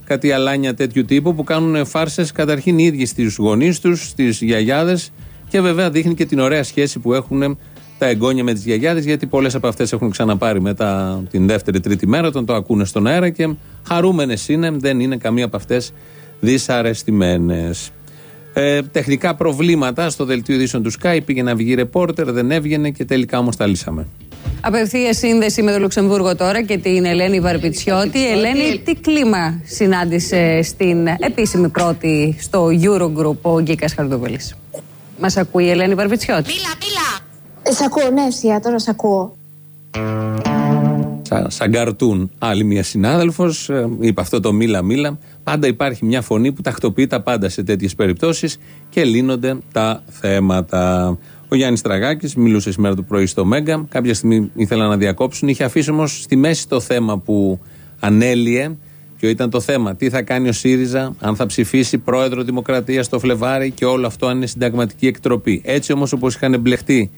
κάτι αλάνια τέτοιου τύπου που κάνουν φάρσες καταρχήν οι ίδιοι στους γονείς τους, στις γιαγιάδες και βέβαια δείχνει και την ωραία σχέση που έχουν τα εγγόνια με τις γιαγιάδες, γιατί πολλές από αυτές έχουν ξαναπάρει μετά την δεύτερη-τρίτη μέρα, όταν το ακούνε στον αέρα και χαρούμενες είναι, δεν είναι καμία από αυτές δυσαρεστημένες. Ε, τεχνικά προβλήματα στο δελτίο ειδήσεων του Sky. Πήγε να βγει ρεπόρτερ, δεν έβγαινε και τελικά όμως τα λύσαμε. Απευθεία σύνδεση με το Λουξεμβούργο τώρα και την Ελένη Βαρπιτσιώτη. Ελένη, τι κλίμα συνάντησε στην επίσημη πρώτη στο Eurogroup ο Γκίκας Χαρδούβελη. Μας ακούει η Ελένη Βαρπιτσιώτη. Πίλα, πίλα. Ε, σ' ακούω, ναι, Σιά, τώρα σ' ακούω. Σα, σαν καρτούν. Άλλη μια συνάδελφος ε, είπε αυτό το μίλα μίλα. Πάντα υπάρχει μια φωνή που τακτοποιεί τα πάντα σε τέτοιες περιπτώσεις και λύνονται τα θέματα. Ο Γιάννης Τραγάκης μιλούσε σήμερα το πρωί στο Μέγκα. Κάποια στιγμή ήθελα να διακόψουν. Είχε αφήσει όμως στη μέση το θέμα που ανέλυε. Ποιο ήταν το θέμα, τι θα κάνει ο ΣΥΡΙΖΑ, αν θα ψηφίσει πρόεδρο Δημοκρατίας το Φλεβάρι και όλο αυτό αν είναι συνταγματική εκτροπή; Έτσι όμως όπως είχαν μπλεχτεί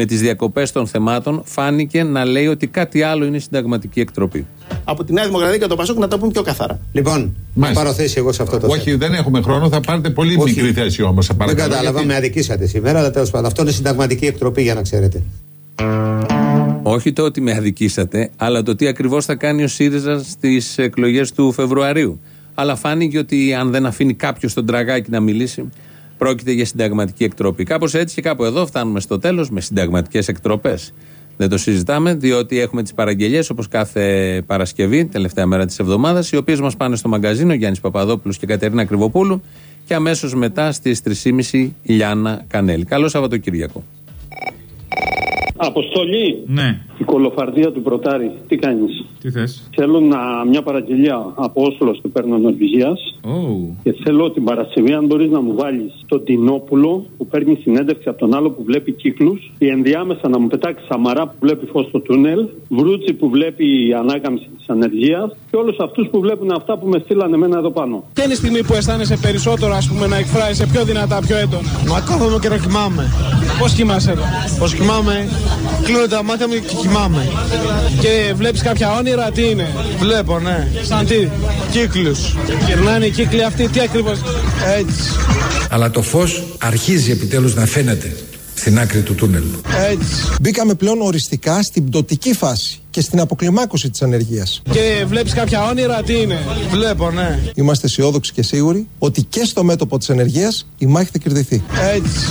με τις διακοπές των θεμάτων, φάνηκε να λέει ότι κάτι άλλο είναι συνταγματική εκτροπή. Από τη Νέα Δημοκρατία και το Πασόκ να τα πούμε πιο καθαρά. Λοιπόν, να πάρω θέση εγώ σε αυτό το Όχι, θέμα. δεν έχουμε χρόνο, θα πάρετε πολύ Όχι. μικρή θέση όμως. Δεν κατάλαβα, με αδικήσατε σήμερα, αλλά τέλος πάντων. Αυτό είναι συνταγματική εκτροπή για να ξέρετε. Όχι το ότι με αδικήσατε, αλλά το τι ακριβώς θα κάνει ο ΣΥΡΙΖΑ στις εκλογές του Φεβρουαρίου. Αλλά φάνηκε ότι αν δεν αφήνει κάποιος τον τραγάκι να μιλήσει, πρόκειται για συνταγματική εκτροπή. Κάπως έτσι και κάπου εδώ φτάνουμε στο τέλος με συνταγματικές εκτροπές. Δεν το συζητάμε, διότι έχουμε τις παραγγελίες όπως κάθε Παρασκευή, τελευταία μέρα της εβδομάδας, οι οποίες μας πάνε στο μαγκαζίνο Γιάννης Παπαδόπουλος και Κατερίνα Κρυβοπούλου και αμέσως μετά στις 3.30 Λιάννα Κανέλη. Καλό Σαββατοκύριακο. Αποστολή. Ναι. Η κολοφαρδία του Πρωτάρη. Τι κάνεις; Τι θες; Θέλω να, μια παραγγελία από Όσλο στο παίρνω Νορβηγίας. Oh. Και θέλω την Παρασκευή, αν μπορείς να μου βάλεις τον Τινόπουλο που παίρνει συνέντευξη από τον άλλο που βλέπει κύκλους. Η ενδιάμεσα να μου πετάξει Σαμαρά που βλέπει φως στο τούνελ. Βρούτσι που βλέπει η ανάκαμψη της ανεργίας. Και όλους αυτούς που βλέπουν αυτά που με στείλανε εμένα εδώ πάνω. Ποια είναι η στιγμή που αισθάνεσαι περισσότερο, ας πούμε, να εκφράζεσαι πιο δυνατά, πιο έντονα. Μα κάθομαι και να κοιμάμαι. Πώς κοιμάσαι εδώ; Πώς κοιμάμαι, κλείνω τα μάτια μου και κοιμάμαι. Και βλέπεις κάποια όνειρα, τι είναι; Βλέπω, ναι. Σαν τι; Κύκλους. Γυρνάνε οι κύκλοι αυτοί, τι ακριβώς; Έτσι. Αλλά το φως αρχίζει επιτέλους να φαίνεται στην άκρη του τούνελ. Έτσι. Μπήκαμε πλέον οριστικά στην πτωτική φάση και στην αποκλιμάκωση της ανεργίας. Και βλέπεις κάποια όνειρα, τι είναι; Βλέπω, ναι. Είμαστε αισιόδοξοι και σίγουροι ότι και στο μέτωπο της ανεργίας η μάχη θα κερδιθεί. Έτσι.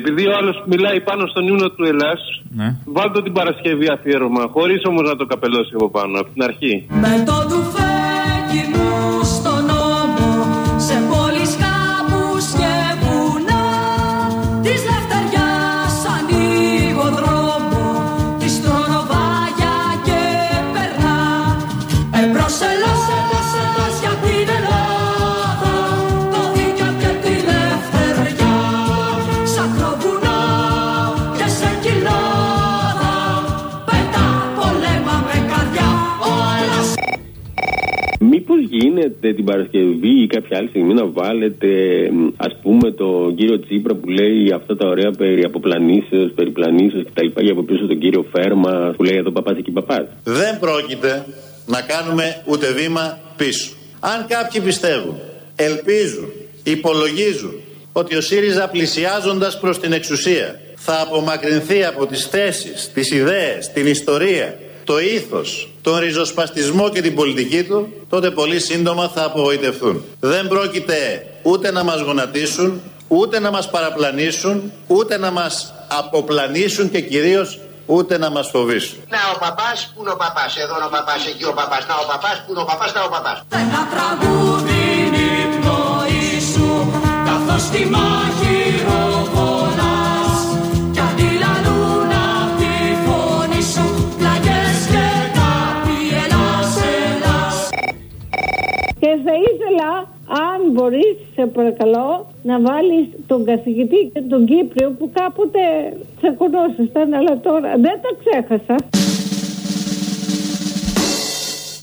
Επειδή ο άλλος μιλάει πάνω στον ύμνο του Ελλάς, Ναι. βάλτε την Παρασκευή αφιέρωμα, χωρίς όμως να το καπελώσει από πάνω, από την αρχή. Με το γίνεται την Παρασκευή ή κάποια άλλη στιγμή να βάλετε, ας πούμε, τον κύριο Τσίπρα που λέει αυτά τα ωραία περί αποπλανήσεως, περιπλανήσεω κτλ. Για από πίσω τον κύριο Φέρμα που λέει εδώ παπάς εκεί παπάς. Δεν πρόκειται να κάνουμε ούτε βήμα πίσω. Αν κάποιοι πιστεύουν, ελπίζουν, υπολογίζουν ότι ο ΣΥΡΙΖΑ πλησιάζοντας προς την εξουσία θα απομακρυνθεί από τις θέσεις, τις ιδέες, την ιστορία, το ήθος, τον ριζοσπαστισμό και την πολιτική του, τότε πολύ σύντομα θα απογοητευτούν. Δεν πρόκειται ούτε να μας γονατίσουν, ούτε να μας παραπλανήσουν, ούτε να μας αποπλανήσουν και κυρίως ούτε να μας φοβήσουν. Να ο παπάς, πού είναι ο παπάς, εδώ είναι ο παπάς, εκεί ο παπάς, να ο παπάς, πού είναι ο παπάς, να ο παπάς. Ένα τραγούδι είναι η πνοή σου καθώς τη μάχη μπορείς, σε παρακαλώ, να βάλεις τον καθηγητή και τον Κύπριο που κάποτε τσακωνόσασταν, αλλά τώρα δεν τα ξέχασα.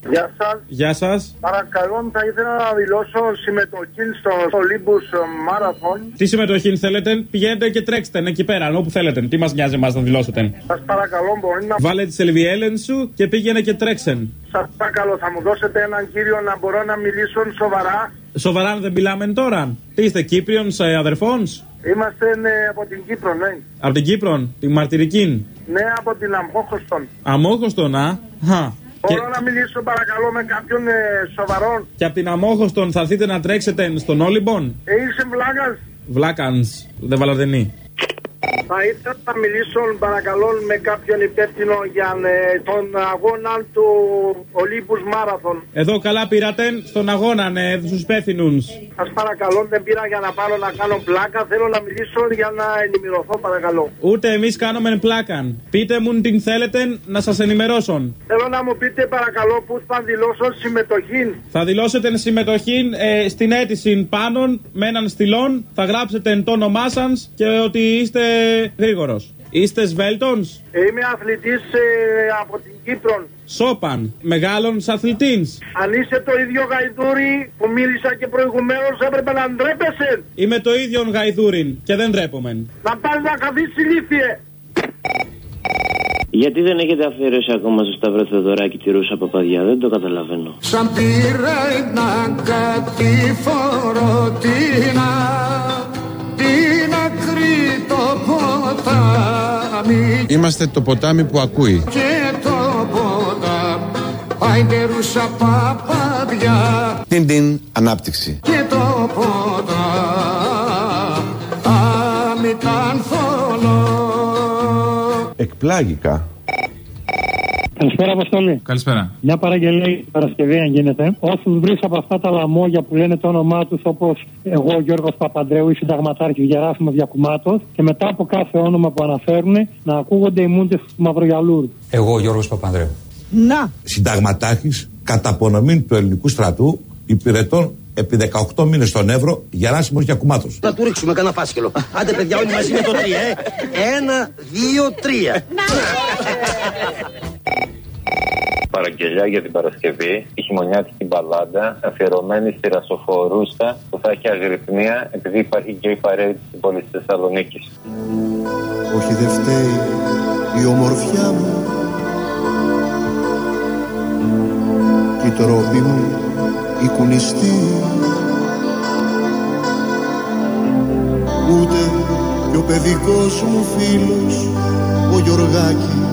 Γεια σας. Γεια σας. Παρακαλώ, θα ήθελα να δηλώσω συμμετοχή στο Olympus Marathon. Τι συμμετοχή θέλετε, πηγαίνετε και τρέξτε ναι, εκεί πέρα, όπου θέλετε. Τι μας νοιάζει εμάς να δηλώσετε; Σας παρακαλώ, μπορεί να. Βάλε τη Ελβιέλεν σου και πήγαινε και τρέξεν. Σας παρακαλώ, θα μου δώσετε έναν κύριο να μπορώ να μιλήσω σοβαρά; Σοβαρά δεν μιλάμε τώρα. Τι είστε, Κύπριον αδερφών. Είμαστε ναι, από την Κύπρο, ναι. Από την Κύπρο, τη μαρτυρική. Ναι, από την Αμόχωστον. Αμόχωστον, α; Χα. Μπορώ να μιλήσω παρακαλώ με κάποιον ε, σοβαρό. Και από την Αμόχωστον θα έρθετε να τρέξετε στον Όλυμπον; Ε, είσαι βλάκας. Βλάκανς. Δεν βαλαδενή. Θα ήθελα να μιλήσω παρακαλώ με κάποιον υπεύθυνο για ε, τον αγώνα του Ολύμπους Μάραθον. Εδώ καλά πήρατε στον αγώνα, ναι, στους υπεύθυνους. Σας παρακαλώ, δεν πήρα για να πάρω να κάνω πλάκα. Θέλω να μιλήσω για να ενημερωθώ, παρακαλώ. Ούτε εμείς κάνουμε πλάκα. Πείτε μου την θέλετε να σας ενημερώσω. Θέλω να μου πείτε, παρακαλώ, πού θα δηλώσω συμμετοχή. Θα δηλώσετε συμμετοχή ε, στην αίτηση πάνω με έναν στυλόν. Θα γράψετε το όνομά σας και ότι είστε γρήγορος. Είστε σβέλτονς; Είμαι αθλητής ε, από την Κύπρο. Σόπαν, μεγάλων αθλητή. Αν είσαι το ίδιο γαϊδούρι που μίλησα και προηγουμένως, έπρεπε να ντρέπεσαι. Είμαι το ίδιο γαϊδούριν και δεν ντρέπομαι. Να πας να καθίσει ηλίθιε. Γιατί δεν έχετε αφιερώσει ακόμα στο Σταύρο Θεοδωράκη τη Ρούσα Παπαδιά, δεν το καταλαβαίνω. Σαν πήρα ένα κατηφόρο την την άκρη το ποτάμι. Είμαστε το ποτάμι που ακούει. Και το ποτάμι. Άιντε Ρούσα Παπαδιά. Την την ανάπτυξη. Και το ποτάμι. Ήταν θολό Εκπλάγηκα Καλησπέρα, Αποστολή. Καλησπέρα. Μια παραγγελία Παρασκευή, αν γίνεται. Όσους βρεις από αυτά τα λαμόγια που λένε το όνομά τους, όπως εγώ, Γιώργος Παπαντρέου ή συνταγματάρχης Γεράσιμος Διακουμάτο, και μετά από κάθε όνομα που αναφέρουν να ακούγονται οι μούντες του Μαυρογιαλούρου. Εγώ, Γιώργος Παπανδρέου. Να! Συνταγματάρχης κατά απονομή του ελληνικού στρατού υπηρετών επί 18 μήνες στον Εύρο Γεράσιμος Διακουμάτο. Να του ρίξουμε κανένα φάσκελο. Άντε, παιδιά, όλοι μαζί με το τρία, ε. Ένα, δύο, τρία. Παραγγελιά για την Παρασκευή, η χειμωνιάτικη μπαλάντα αφιερωμένη στη Ρασοφορούστα που θα έχει αγρυπνία επειδή υπάρχει και η παρέα στην πόλης τη Θεσσαλονίκης. Όχι δεν φταίει η ομορφιά μου. Κι η τρόπη μου η κουνιστή. Ούτε και ο παιδικός μου φίλος ο Γιωργάκης. που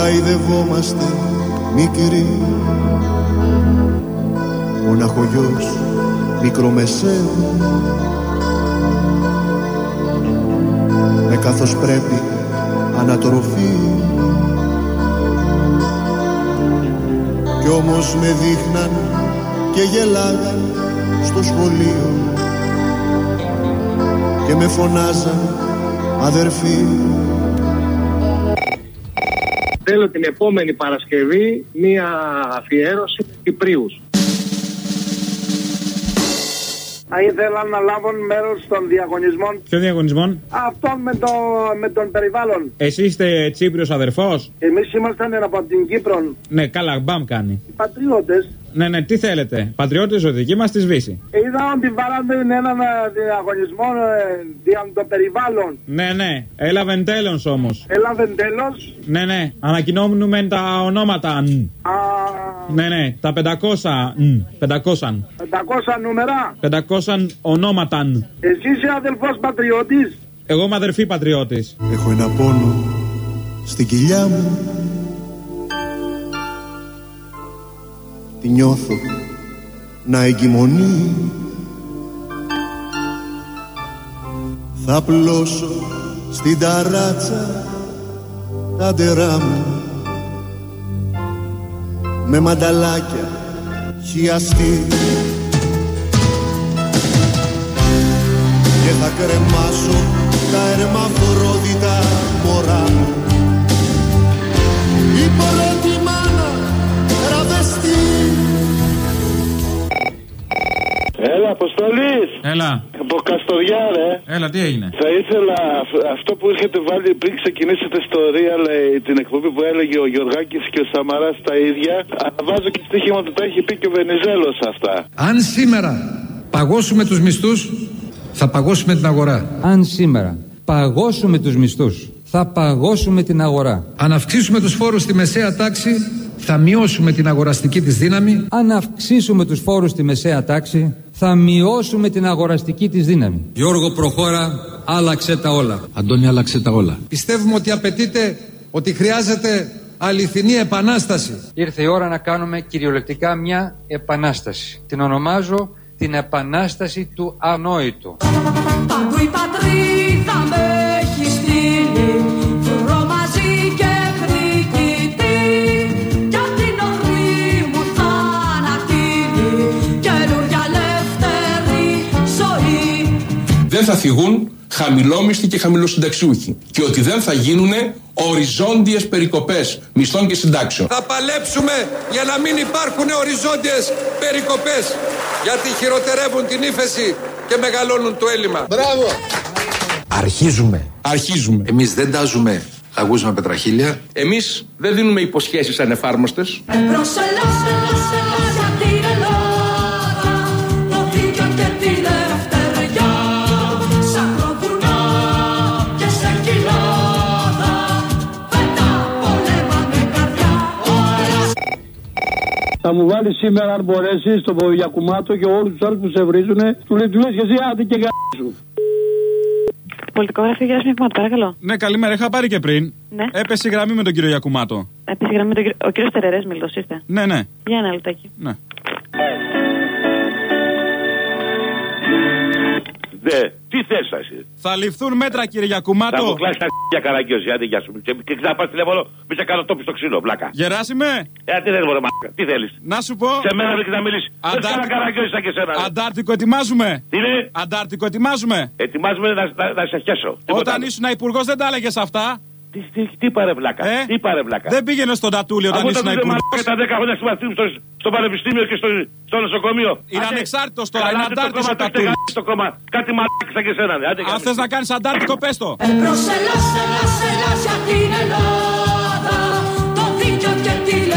χαϊδευόμαστε μικροί μοναχογιός μικρομεσαίου. Με καθώς πρέπει ανατροφή. Κι όμως με δείχναν και γελάγαν στο σχολείο. Και με φωνάζαν αδερφοί Θέλω την επόμενη Παρασκευή μία αφιέρωση Κυπρίους. Θα ήθελα να λάβουν μέρος των διαγωνισμών. Ποιο διαγωνισμών; Αυτών με, το, με τον περιβάλλον. Εσύ είστε Τσίπριος αδερφός; Εμείς ήμασταν από την Κύπρο. Ναι, καλά, μπαμ κάνει. Πατριώτες. Ναι, ναι, τι θέλετε. Πατριώτες δική μας τη σβήσει. Είδα ότι βάλατε έναν ε, διαγωνισμό ε, για το περιβάλλον. Ναι, ναι. Έλαβε τέλος όμως. Έλαβε τέλος. Ναι, ναι. Ανακοινώνουμε τα ονόματα. νν. Α, Ναι, ναι. Τα 500. νν. 500. 500 νούμερα. 500 ονόματα. νν. Εσύ είσαι αδελφός πατριώτης. Εγώ είμαι αδερφή πατριώτης. Έχω ένα πόνο στην κοιλιά μου Τη νιώθω να εγκυμονεί. Θα απλώσω στην ταράτσα τα ντερά μου Με μανταλάκια χιαστή. Και θα κρεμάσω τα ερμαφρόδιτα μωρά μου. Η Αποστολή! Έλα. Από Καστοριά, ρε. Έλα, τι έγινε; Θα ήθελα αυ- αυτό που είχατε βάλει πριν ξεκινήσετε στο Real ε, την εκπομπή που έλεγε ο Γιωργάκης και ο Σαμαράς τα ίδια. Βάζω και στοίχημα ότι τα έχει πει και ο Βενιζέλος αυτά. Αν σήμερα παγώσουμε τους μισθούς, θα παγώσουμε την αγορά. Αν σήμερα παγώσουμε τους μισθούς, θα παγώσουμε την αγορά. Αν αυξήσουμε τους φόρους στη μεσαία τάξη, θα μειώσουμε την αγοραστική της δύναμη. Αν αυξήσουμε τους φόρους στη μεσαία τάξη, θα μειώσουμε την αγοραστική της δύναμη. Γιώργο προχώρα, άλλαξε τα όλα. Αντώνη, άλλαξε τα όλα. Πιστεύουμε ότι απαιτείται, ότι χρειάζεται αληθινή επανάσταση. Ήρθε η ώρα να κάνουμε κυριολεκτικά μια επανάσταση. Την ονομάζω την επανάσταση του ανόητου. Παντού η πατρίδα φυγούν χαμηλόμισθοι και χαμηλοσυνταξιούχοι και ότι δεν θα γίνουν οριζόντιες περικοπές μισθών και συντάξεων. Θα παλέψουμε για να μην υπάρχουν οριζόντιες περικοπές γιατί χειροτερεύουν την ύφεση και μεγαλώνουν το έλλειμμα. Μπράβο! Αρχίζουμε. Αρχίζουμε. Εμείς δεν τάζουμε αγούς με πετραχίλια. Εμείς δεν δίνουμε υποσχέσεις ανεφάρμοστες. Εμπρός Θα μου βάλεις σήμερα, αν μπορέσεις, τον Ποδιακουμάτο και όλους τους άλλους που σε βρίζουν. Του λέει, του λες και εσύ, άντε και γα***σου. Πολιτικό γραφείο Γεράσιμη Κουμάτου, παρακαλώ. Ναι, καλημέρα. Είχα πάρει και πριν. Ναι. Έπεσε η γραμμή με τον κύριο Γιακουμάτο. Επίση, γραμμή τον κύριο- ο κύριος Τερερές, μιλτό είστε. Ναι, ναι. Για ένα λεπτάκι. ναι. Ναι, τι θες θα εσύ. Θα ληφθούν μέτρα, κύριε Γιακουμάτο. Θα μου κλάσεις τα για καραγκιόζη, άντε γεια σου. Και, και να πας τηλέφωνο, μη σε κάνω τόπι στο ξύλο, πλάκα. Γεράσιμε. Ε, τι θες μωρέ μαλάκα, τι θέλεις; Να σου πω. Σε μένα βρήκες να μιλήσεις. Δεν Αντάρτικο- κάνα καραγκιόζη σαν και σένα. ρε. Αντάρτικο ετοιμάζουμε. Τι είναι; Αντάρτικο ετοιμάζουμε. Ετοιμάζουμε να, να, να σε χέσω. Τίποτα Όταν άλλο. ήσουν υπουργός δεν τα έλεγες αυτά. Τι, τι, τι πάρε βλάκα. Ε; Τι πάρε βλάκα. Δεν πήγαινε στον Τατούλη όταν Αφού ήσουν τότε υπουργό. μαλάκα τα 10 χρόνια συμμαθήμου στο, στο πανεπιστήμιο και στο, στο νοσοκομείο. Είναι Άντε, ανεξάρτητος τώρα, καλά, είναι άντε το αντάρτης κόμμα, ο το έχετε Τατούλης. γαμίσει το κόμμα. Κάτι μαλάκα σαν και σένα. ναι. Άντε, Αν γαμίσου. θες να κάνεις αντάρτικο, πες το. Εμπρός Ελλάς, Ελλάς, Ελλάς για την Ελλάδα Το δίκιο και την